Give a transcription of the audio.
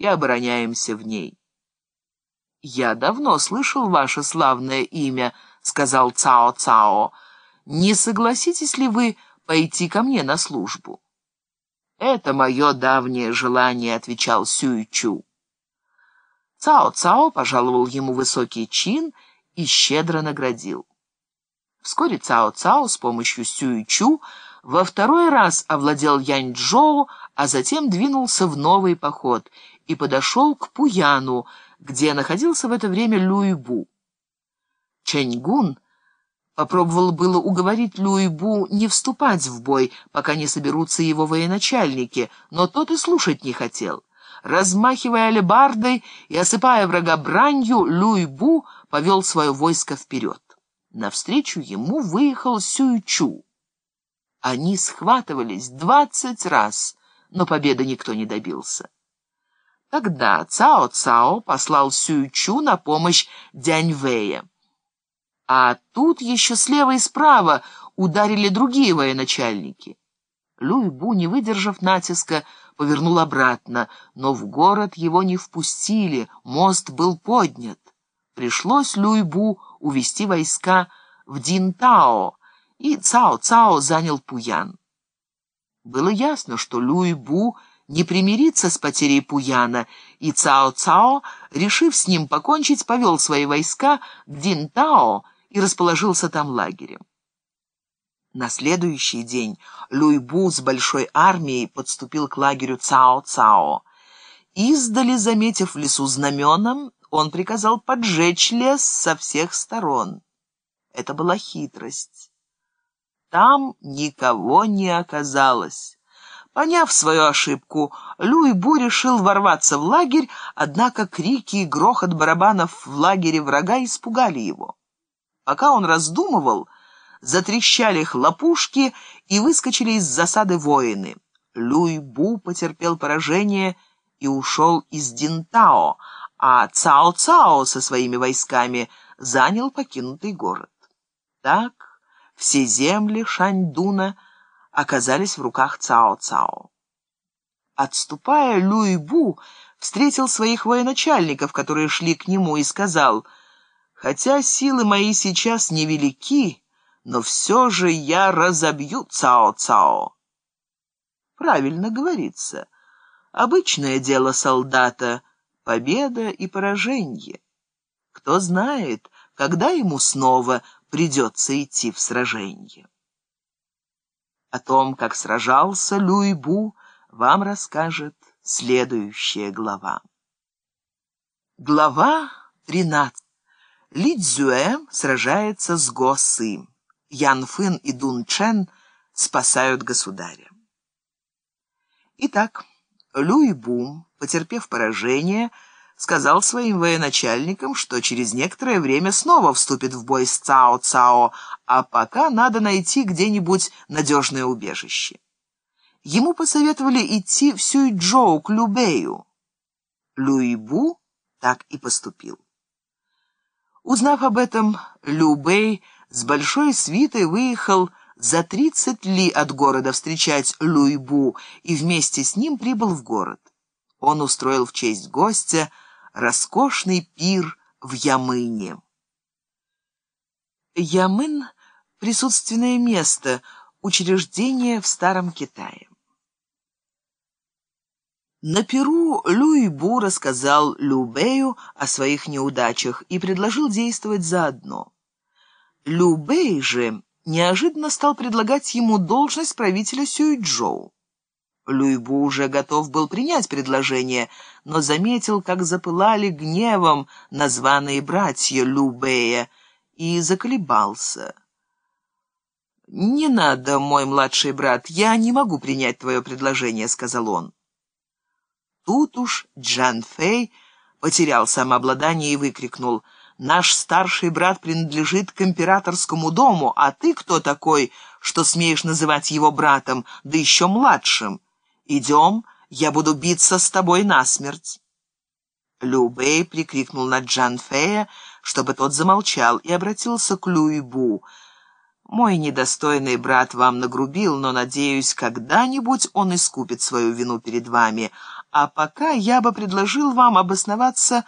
и обороняемся в ней. «Я давно слышал ваше славное имя», — сказал Цао-Цао. «Не согласитесь ли вы пойти ко мне на службу?» «Это мое давнее желание», — отвечал Сюй-Чу. Цао-Цао пожаловал ему высокий чин и щедро наградил. Вскоре Цао-Цао с помощью Сюй-Чу во второй раз овладел Янь-Чжоу, а затем двинулся в новый поход и подошел к Пуяну, где находился в это время Люйбу. Чэньгун попробовал было уговорить Люйбу не вступать в бой, пока не соберутся его военачальники, но тот и слушать не хотел. Размахивая алебардой и осыпая врага бранью, Люйбу повел свое войско вперед. Навстречу ему выехал Сюйчу. Они схватывались двадцать раз, но победы никто не добился. Тогда Цао-Цао послал Сюйчу на помощь Дяньвэя. А тут еще слева и справа ударили другие военачальники. Люйбу, не выдержав натиска, повернул обратно, но в город его не впустили, мост был поднят. Пришлось Люйбу увести войска в Динтао, и Цао-Цао занял Пуян. Было ясно, что Люйбу не примирится с потерей Пуяна, и Цао-Цао, решив с ним покончить, повел свои войска к Динтао и расположился там лагерем. На следующий день Люйбу с большой армией подступил к лагерю Цао-Цао. Издали, заметив в лесу знаменом, он приказал поджечь лес со всех сторон. Это была хитрость. Там никого не оказалось. Поняв свою ошибку, Люйбу решил ворваться в лагерь, однако крики и грохот барабанов в лагере врага испугали его. Пока он раздумывал, затрещали хлопушки и выскочили из засады воины. Люй-Бу потерпел поражение и ушел из Динтао, а Цао-Цао со своими войсками занял покинутый город. Так все земли Шаньдуна оказались в руках Цао-Цао. Отступая, Люй-Бу встретил своих военачальников, которые шли к нему, и сказал, «Хотя силы мои сейчас невелики, но все же я разобью Цао-Цао. Правильно говорится. Обычное дело солдата — победа и поражение. Кто знает, когда ему снова придется идти в сражение. О том, как сражался Люйбу, вам расскажет следующая глава. Глава 13. Ли Цзюэ сражается с Го Сы. Ян Фын и Дун Чен спасают государя. Итак, Люй Бум, потерпев поражение, сказал своим военачальникам, что через некоторое время снова вступит в бой с Цао Цао, а пока надо найти где-нибудь надежное убежище. Ему посоветовали идти в Сюйчжоу к Любею. Люйбу так и поступил. Узнав об этом, Любей с большой свитой выехал за тридцать ли от города встречать Люйбу и вместе с ним прибыл в город. Он устроил в честь гостя роскошный пир в Ямыне. Ямын — присутственное место, учреждение в Старом Китае. На Перу Люйбу рассказал Любею о своих неудачах и предложил действовать заодно. Лю Бэй же неожиданно стал предлагать ему должность правителя Сюйчжоу. Люйбу уже готов был принять предложение, но заметил, как запылали гневом названные братья Лю Бэя, и заколебался. «Не надо, мой младший брат, я не могу принять твое предложение», — сказал он. Тут уж Джан Фэй потерял самообладание и выкрикнул — Наш старший брат принадлежит к императорскому дому, а ты кто такой, что смеешь называть его братом, да еще младшим? Идем, я буду биться с тобой насмерть». Лю Бэй прикрикнул на Джан Фея, чтобы тот замолчал, и обратился к Люйбу. «Мой недостойный брат вам нагрубил, но, надеюсь, когда-нибудь он искупит свою вину перед вами, А пока я бы предложил вам обосноваться